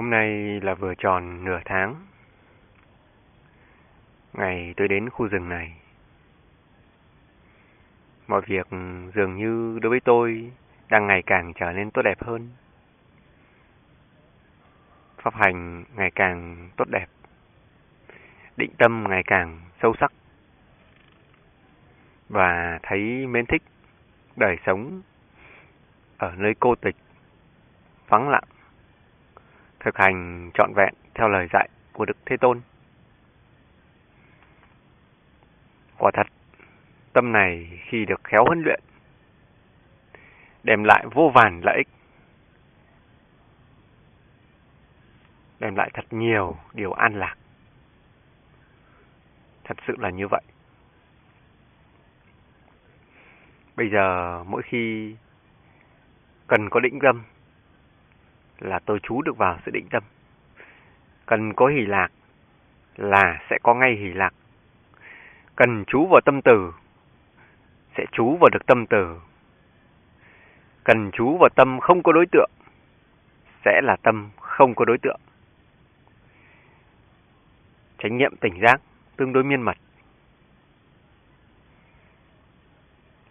Hôm nay là vừa tròn nửa tháng. Ngày tôi đến khu rừng này. Mọi việc dường như đối với tôi đang ngày càng trở nên tốt đẹp hơn. Pháp hành ngày càng tốt đẹp. Định tâm ngày càng sâu sắc. Và thấy mến thích đời sống ở nơi cô tịch, vắng lặng thực hành trọn vẹn theo lời dạy của Đức Thế Tôn. Quả thật, tâm này khi được khéo huấn luyện, đem lại vô vàn lợi ích, đem lại thật nhiều điều an lạc. Thật sự là như vậy. Bây giờ mỗi khi cần có định tâm là tôi chú được vào sự định tâm. Cần có hỷ lạc là sẽ có ngay hỷ lạc. Cần chú vào tâm từ, sẽ chú vào được tâm từ. Cần chú vào tâm không có đối tượng, sẽ là tâm không có đối tượng. Chánh niệm tỉnh giác tương đối miên mật.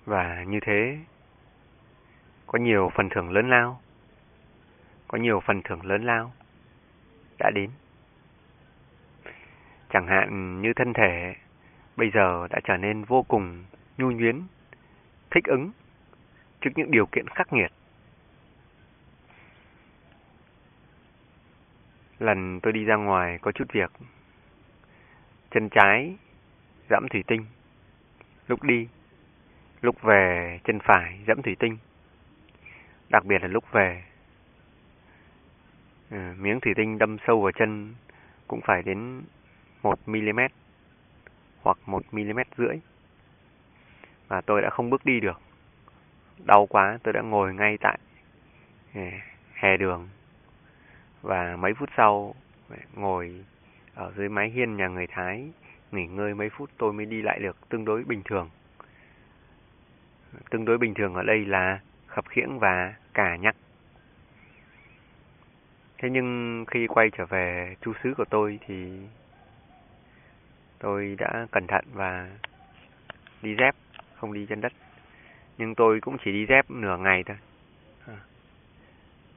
Và như thế, có nhiều phần thưởng lớn lao có nhiều phần thưởng lớn lao đã đến. Chẳng hạn như thân thể bây giờ đã trở nên vô cùng nhu nhuyến, thích ứng trước những điều kiện khắc nghiệt. Lần tôi đi ra ngoài có chút việc, chân trái dẫm thủy tinh, lúc đi, lúc về chân phải dẫm thủy tinh. Đặc biệt là lúc về Ừ, miếng thủy tinh đâm sâu vào chân cũng phải đến 1 mm hoặc 1 mm rưỡi. Và tôi đã không bước đi được. Đau quá, tôi đã ngồi ngay tại ừ, hè đường. Và mấy phút sau ngồi ở dưới mái hiên nhà người Thái nghỉ ngơi mấy phút tôi mới đi lại được tương đối bình thường. Tương đối bình thường ở đây là khập khiễng và cả nhắc. Thế nhưng khi quay trở về chú xứ của tôi thì tôi đã cẩn thận và đi dép, không đi chân đất. Nhưng tôi cũng chỉ đi dép nửa ngày thôi. À.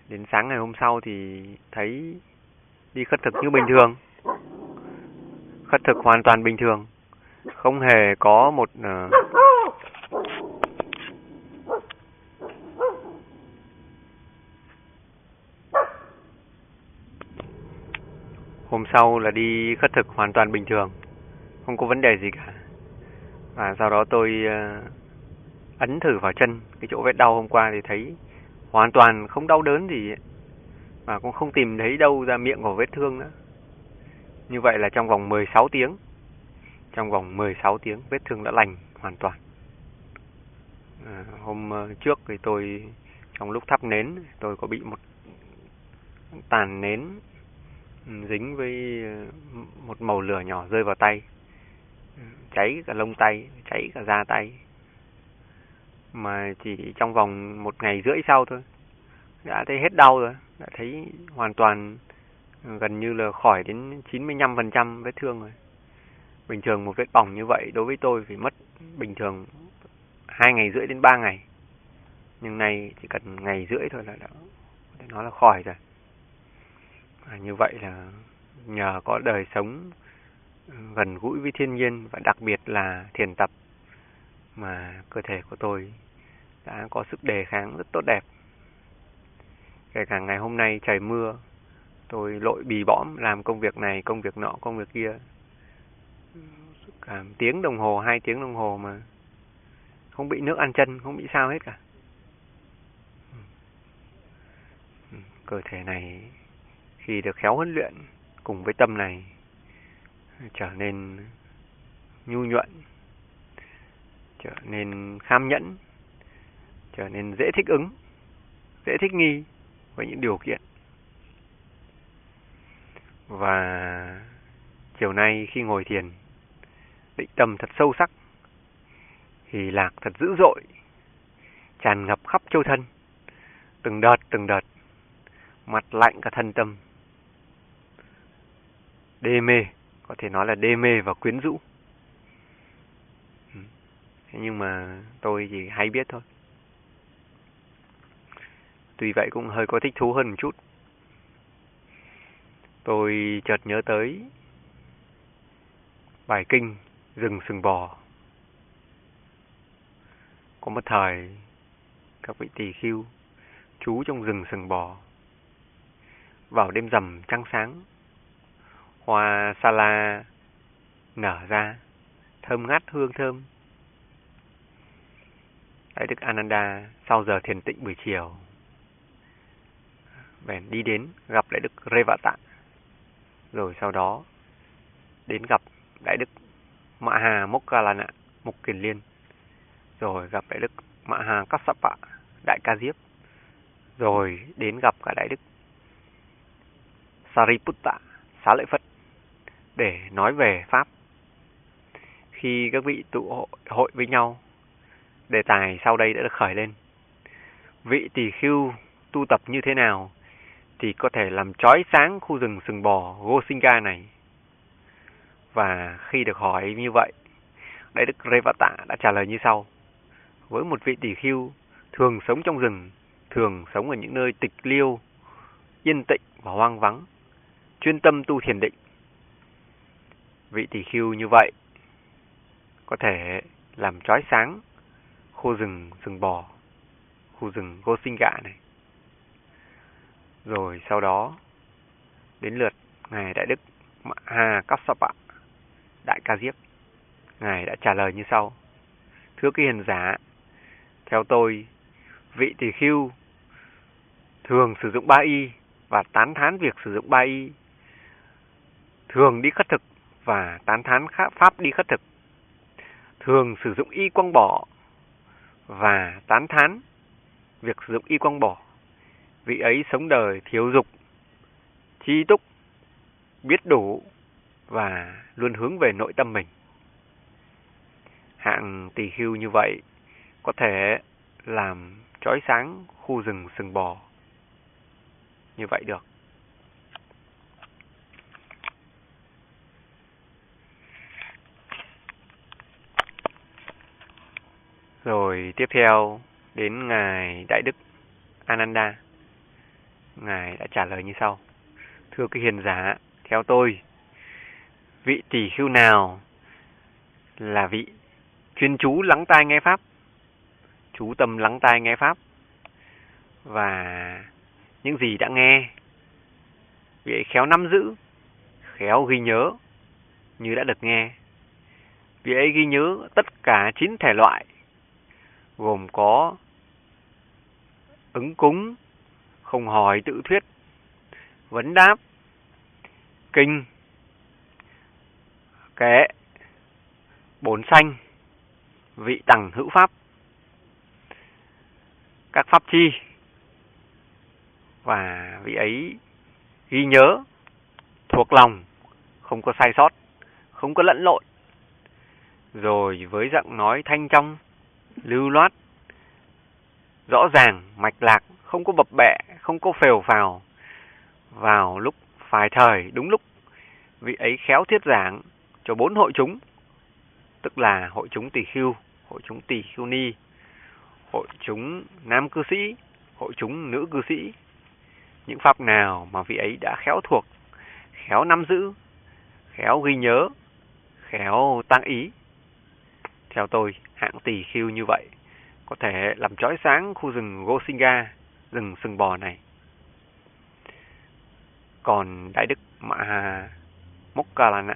Đến sáng ngày hôm sau thì thấy đi khất thực như bình thường. Khất thực hoàn toàn bình thường. Không hề có một uh, Hôm sau là đi khất thực hoàn toàn bình thường, không có vấn đề gì cả. Và sau đó tôi ờ, ấn thử vào chân, cái chỗ vết đau hôm qua thì thấy hoàn toàn không đau đớn gì Và cũng không tìm thấy đâu ra miệng của vết thương nữa. Như vậy là trong vòng 16 tiếng, trong vòng 16 tiếng vết thương đã lành hoàn toàn. À, hôm ờ, trước thì tôi trong lúc thắp nến tôi có bị một tàn nến dính với ờ, một màu lửa nhỏ rơi vào tay. Cháy cả lông tay, cháy cả da tay. Mà chỉ trong vòng một ngày rưỡi sau thôi, đã thấy hết đau rồi, đã thấy hoàn toàn ờ, gần như là khỏi đến 95% vết thương rồi. Bình thường một vết bỏng như vậy đối với tôi phải mất bình thường hai ngày rưỡi đến ba ngày. Nhưng nay chỉ cần ngày rưỡi thôi là đã nó là khỏi rồi. À, như vậy là nhờ có đời sống gần gũi với thiên nhiên và đặc biệt là thiền tập mà cơ thể của tôi đã có sức đề kháng rất tốt đẹp. Kể cả ngày hôm nay trời mưa, tôi lội bì bõm làm công việc này, công việc nọ, công việc kia. Cả tiếng đồng hồ, hai tiếng đồng hồ mà không bị nước ăn chân, không bị sao hết cả. Ừ. Ừ, cơ thể này khi được khéo huấn luyện cùng với tâm này trở nên nhu nhuận, trở nên kham nhẫn, trở nên dễ thích ứng, dễ thích nghi với những điều kiện. Và chiều nay khi ngồi thiền, định tâm thật sâu sắc, thì lạc thật dữ dội, tràn ngập khắp châu thân, từng đợt từng đợt, mặt lạnh cả thân tâm, đê mê, có thể nói là đê mê và quyến rũ. Ừ. Thế nhưng mà tôi chỉ hay biết thôi. Tuy vậy cũng hơi có thích thú hơn một chút. Tôi chợt nhớ tới bài kinh Rừng sừng bò. Có một thời các vị tỳ khưu trú trong rừng sừng bò. Vào đêm rằm trăng sáng, hoa sa la nở ra, thơm ngát hương thơm. Đại đức Ananda sau giờ thiền tịnh buổi chiều bèn đi đến gặp Đại đức Revata. Rồi sau đó đến gặp Đại đức Mạ Hà Mokkalana, Mục Kiền Liên. Rồi gặp Đại đức Mạ Hà Kassapa, Đại Ca Diếp. Rồi đến gặp cả Đại đức Sariputta, Xá Lợi Phất để nói về Pháp. Khi các vị tụ hội, với nhau, đề tài sau đây đã được khởi lên. Vị tỷ khưu tu tập như thế nào thì có thể làm chói sáng khu rừng sừng bò Gosinga này. Và khi được hỏi như vậy, Đại Đức Revata đã trả lời như sau. Với một vị tỷ khưu thường sống trong rừng, thường sống ở những nơi tịch liêu, yên tĩnh và hoang vắng, chuyên tâm tu thiền định. Vị tỷ khưu như vậy có thể làm chói sáng khu rừng rừng bò, khu rừng gô sinh gạ này. Rồi sau đó đến lượt Ngài Đại Đức Hà Kassapa, Đại Ca Diếp. Ngài đã trả lời như sau. Thưa quý hiền giả, theo tôi, vị tỷ khưu thường sử dụng ba y và tán thán việc sử dụng ba y. Thường đi khất thực và tán thán pháp đi khất thực. Thường sử dụng y quang bỏ và tán thán việc sử dụng y quang bỏ vị ấy sống đời thiếu dục, chi túc, biết đủ và luôn hướng về nội tâm mình. Hạng tỳ khưu như vậy có thể làm trói sáng khu rừng sừng bò như vậy được. Rồi tiếp theo đến Ngài Đại Đức Ananda. Ngài đã trả lời như sau. Thưa cái hiền giả, theo tôi, vị tỷ khưu nào là vị chuyên chú lắng tai nghe Pháp, chú tâm lắng tai nghe Pháp, và những gì đã nghe, vị ấy khéo nắm giữ, khéo ghi nhớ như đã được nghe. Vị ấy ghi nhớ tất cả chín thể loại, gồm có ứng cúng, không hỏi tự thuyết, vấn đáp, kinh, kệ, bốn sanh, vị tầng hữu pháp, các pháp chi, và vị ấy ghi nhớ, thuộc lòng, không có sai sót, không có lẫn lộn. Rồi với giọng nói thanh trong, lưu loát, rõ ràng, mạch lạc, không có bập bẹ, không có phèo phào. Vào lúc phải thời, đúng lúc, vị ấy khéo thiết giảng cho bốn hội chúng, tức là hội chúng tỳ khưu, hội chúng tỳ khưu ni, hội chúng nam cư sĩ, hội chúng nữ cư sĩ. Những pháp nào mà vị ấy đã khéo thuộc, khéo nắm giữ, khéo ghi nhớ, khéo tăng ý. Theo tôi, hạng tỳ khưu như vậy có thể làm chói sáng khu rừng Gosinga rừng sừng bò này. Còn Đại Đức Mạ Hà Mokkalana,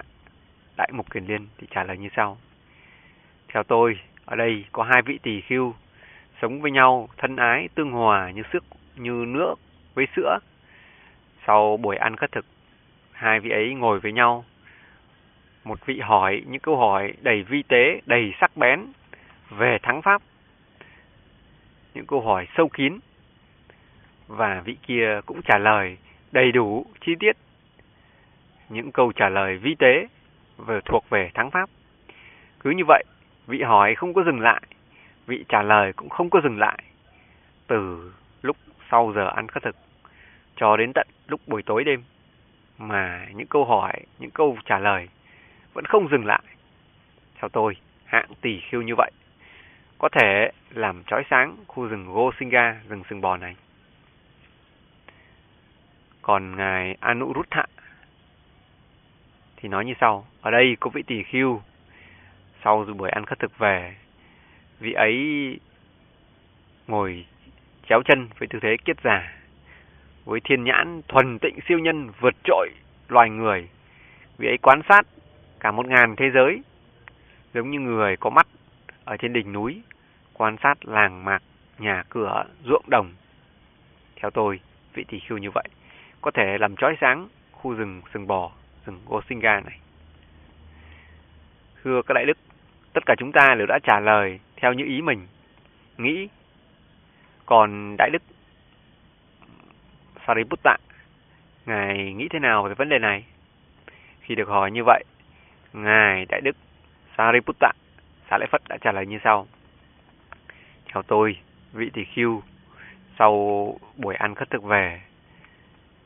Đại Mục Kiền Liên thì trả lời như sau. Theo tôi, ở đây có hai vị tỳ khưu sống với nhau thân ái tương hòa như sức như nước với sữa. Sau buổi ăn khất thực, hai vị ấy ngồi với nhau. Một vị hỏi những câu hỏi đầy vi tế, đầy sắc bén về thắng pháp. Những câu hỏi sâu kín và vị kia cũng trả lời đầy đủ chi tiết những câu trả lời vi tế về thuộc về thắng pháp. Cứ như vậy, vị hỏi không có dừng lại, vị trả lời cũng không có dừng lại. Từ lúc sau giờ ăn khất thực cho đến tận lúc buổi tối đêm. mà những câu hỏi, những câu trả lời vẫn không dừng lại. Theo tôi, hạng tỷ khiêu như vậy có thể làm trói sáng khu rừng Gosinga, rừng sừng bò này. Còn ngài Anuruddha thì nói như sau, ở đây có vị tỷ khiêu sau buổi ăn khất thực về, vị ấy ngồi chéo chân với tư thế kiết già, với thiên nhãn thuần tịnh siêu nhân vượt trội loài người. Vị ấy quan sát cả một ngàn thế giới, giống như người có mắt ở trên đỉnh núi, quan sát làng mạc, nhà cửa, ruộng đồng. Theo tôi, vị tỷ khưu như vậy có thể làm trói sáng khu rừng sừng bò, rừng Gosinga này. Thưa các đại đức, tất cả chúng ta đều đã trả lời theo như ý mình nghĩ. Còn đại đức Sariputta, ngài nghĩ thế nào về vấn đề này? Khi được hỏi như vậy, ngài đại đức Sariputta Xá Lợi Phất đã trả lời như sau. Theo tôi, vị tỷ khưu sau buổi ăn khất thực về,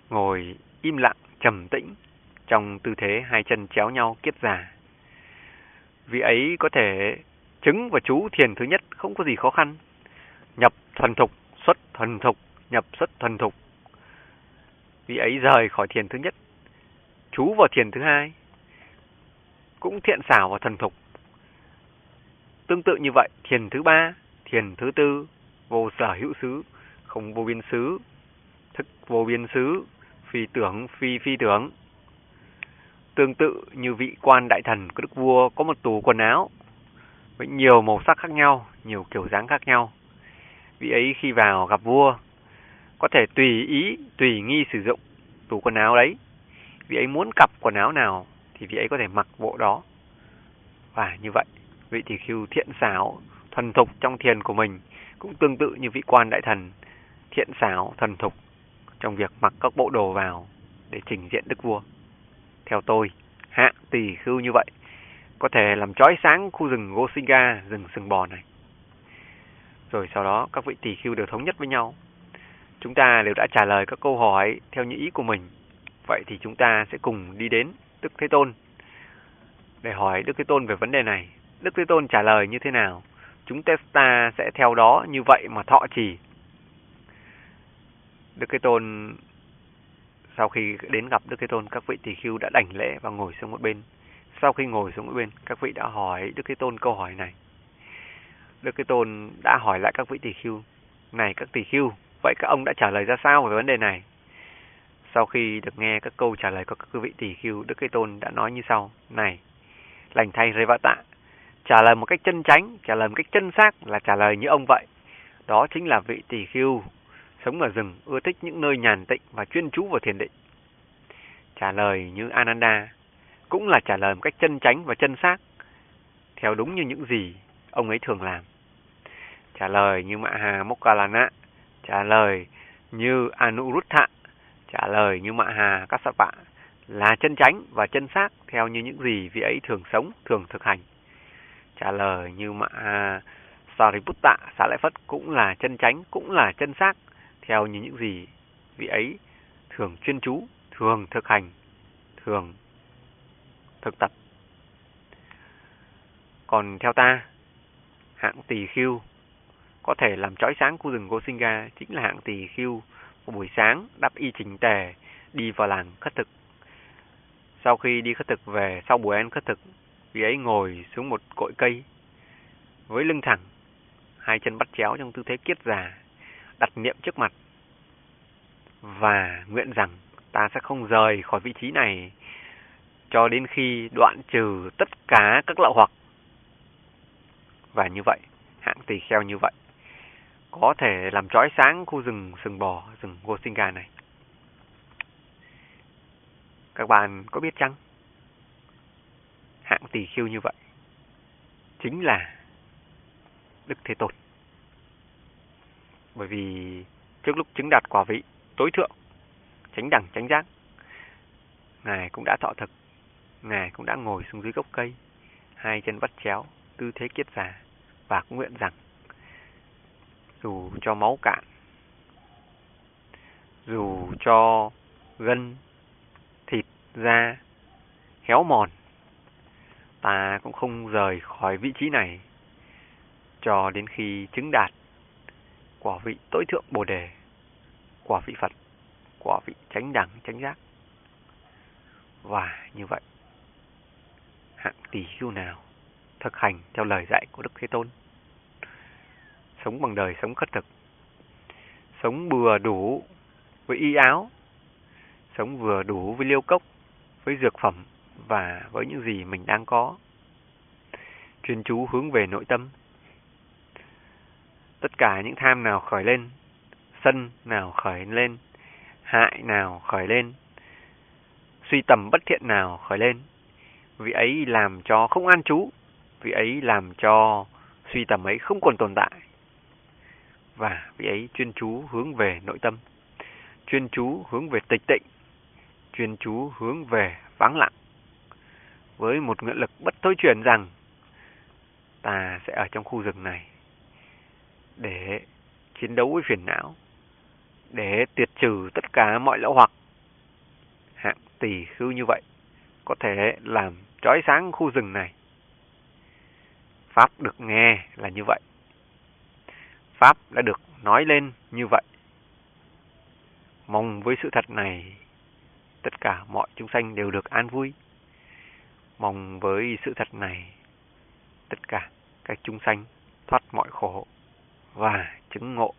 ngồi im lặng, trầm tĩnh trong tư thế hai chân chéo nhau kiết già. Vị ấy có thể chứng và chú thiền thứ nhất không có gì khó khăn. Nhập thuần thục, xuất thuần thục, nhập xuất thuần thục. Vị ấy rời khỏi thiền thứ nhất, chú vào thiền thứ hai, cũng thiện xảo và thuần thục. Tương tự như vậy, thiền thứ ba, thiền thứ tư, vô sở hữu xứ, không vô biên xứ, thức vô biên xứ, phi tưởng phi phi tưởng. Tương tự như vị quan đại thần của đức vua có một tủ quần áo với nhiều màu sắc khác nhau, nhiều kiểu dáng khác nhau. Vị ấy khi vào gặp vua có thể tùy ý, tùy nghi sử dụng tủ quần áo đấy. Vị ấy muốn cặp quần áo nào thì vị ấy có thể mặc bộ đó. Và như vậy, vị tỷ khưu thiện xảo, thuần thục trong thiền của mình cũng tương tự như vị quan đại thần thiện xảo, thuần thục trong việc mặc các bộ đồ vào để trình diện đức vua. Theo tôi, hạng tỷ khưu như vậy có thể làm trói sáng khu rừng Gosinga, rừng sừng bò này. Rồi sau đó các vị tỷ khưu đều thống nhất với nhau. Chúng ta đều đã trả lời các câu hỏi theo những ý của mình. Vậy thì chúng ta sẽ cùng đi đến Đức Thế Tôn để hỏi Đức Thế Tôn về vấn đề này. Đức Thế Tôn trả lời như thế nào? Chúng ta sẽ theo đó như vậy mà thọ trì. Đức Thế Tôn sau khi đến gặp Đức Thế Tôn, các vị tỳ khưu đã đảnh lễ và ngồi xuống một bên. Sau khi ngồi xuống một bên, các vị đã hỏi Đức Thế Tôn câu hỏi này. Đức Thế Tôn đã hỏi lại các vị tỳ khưu, này các tỳ khưu, vậy các ông đã trả lời ra sao về vấn đề này? Sau khi được nghe các câu trả lời của các vị tỷ khưu, Đức Thế Tôn đã nói như sau, này, lành thay Revata, trả lời một cách chân chánh, trả lời một cách chân xác là trả lời như ông vậy. Đó chính là vị tỷ khưu sống ở rừng, ưa thích những nơi nhàn tịnh và chuyên chú vào thiền định. Trả lời như Ananda cũng là trả lời một cách chân chánh và chân xác, theo đúng như những gì ông ấy thường làm. Trả lời như Maha Mokkallana, trả lời như Anuruddha, trả lời như Maha Kassapa là chân chánh và chân xác theo như những gì vị ấy thường sống, thường thực hành. Trả lời như Maha à, Sariputta, xá lợi Phất cũng là chân chánh, cũng là chân xác theo như những gì vị ấy thường chuyên chú, thường thực hành, thường thực tập. Còn theo ta, hạng tỳ khưu có thể làm trói sáng khu rừng Gosinga chính là hạng tỳ khưu một buổi sáng đắp y chỉnh tề đi vào làng khất thực. Sau khi đi khất thực về sau buổi ăn khất thực, vị ấy ngồi xuống một cội cây với lưng thẳng, hai chân bắt chéo trong tư thế kiết già, đặt niệm trước mặt và nguyện rằng ta sẽ không rời khỏi vị trí này cho đến khi đoạn trừ tất cả các lậu hoặc. Và như vậy, hạng tỳ kheo như vậy có thể làm trói sáng khu rừng sừng bò, rừng Gosinga này. Các bạn có biết chăng? Hạng tỳ khiêu như vậy chính là Đức Thế Tôn. Bởi vì trước lúc chứng đạt quả vị tối thượng, tránh đẳng tránh giác, Ngài cũng đã thọ thực, Ngài cũng đã ngồi xuống dưới gốc cây, hai chân vắt chéo, tư thế kiết già, và cũng nguyện rằng dù cho máu cạn, dù cho gân, thịt da héo mòn. Ta cũng không rời khỏi vị trí này cho đến khi chứng đạt quả vị tối thượng Bồ đề, quả vị Phật, quả vị chánh đẳng chánh giác. Và như vậy, hạng tỷ hưu nào thực hành theo lời dạy của Đức Thế Tôn, sống bằng đời sống khất thực, sống vừa đủ với y áo, sống vừa đủ với liêu cốc, với dược phẩm và với những gì mình đang có. Chuyên chú hướng về nội tâm. Tất cả những tham nào khởi lên, sân nào khởi lên, hại nào khởi lên, suy tầm bất thiện nào khởi lên, vị ấy làm cho không an trú, vị ấy làm cho suy tầm ấy không còn tồn tại. Và vị ấy chuyên chú hướng về nội tâm, chuyên chú hướng về tịch tịnh, chuyên chú hướng về vắng lặng. Với một nguyện lực bất thối chuyển rằng ta sẽ ở trong khu rừng này để chiến đấu với phiền não, để tiệt trừ tất cả mọi lỗ hoặc. Hạng tỷ khưu như vậy có thể làm trói sáng khu rừng này. Pháp được nghe là như vậy. Pháp đã được nói lên như vậy. Mong với sự thật này, tất cả mọi chúng sanh đều được an vui. Mong với sự thật này, tất cả các chúng sanh thoát mọi khổ và chứng ngộ.